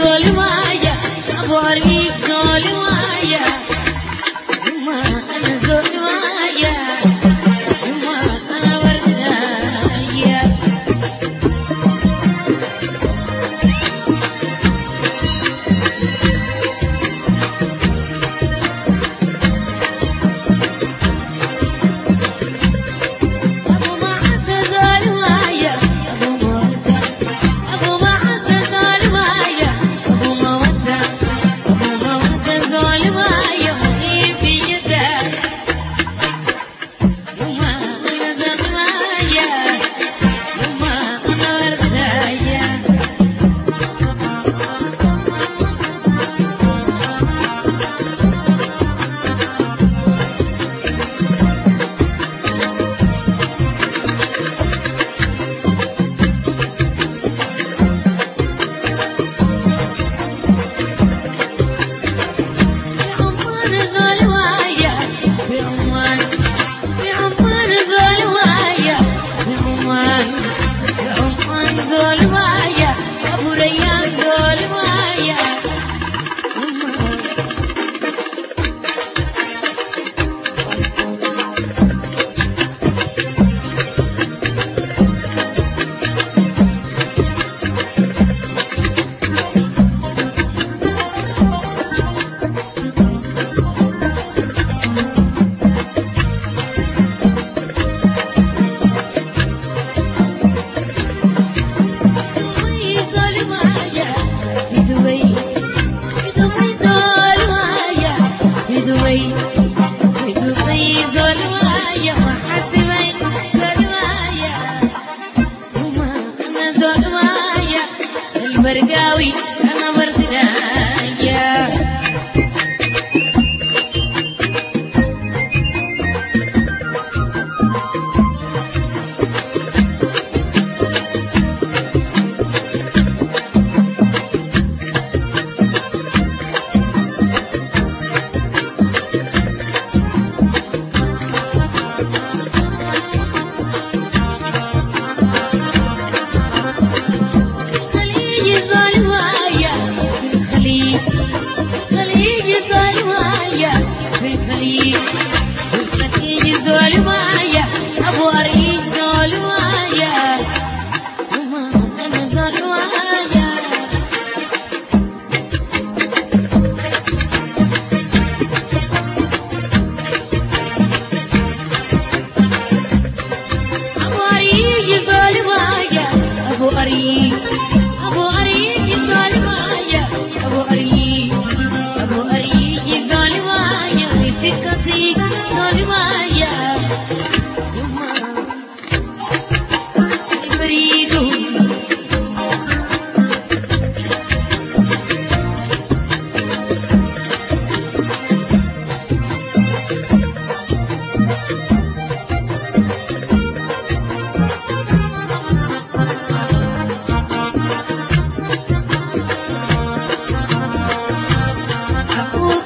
Solima Bergawi أريك أبو أريك الظالمة يا أبو أريك أبو أريك الظالمة يا فكرتي ظالمة يا 呜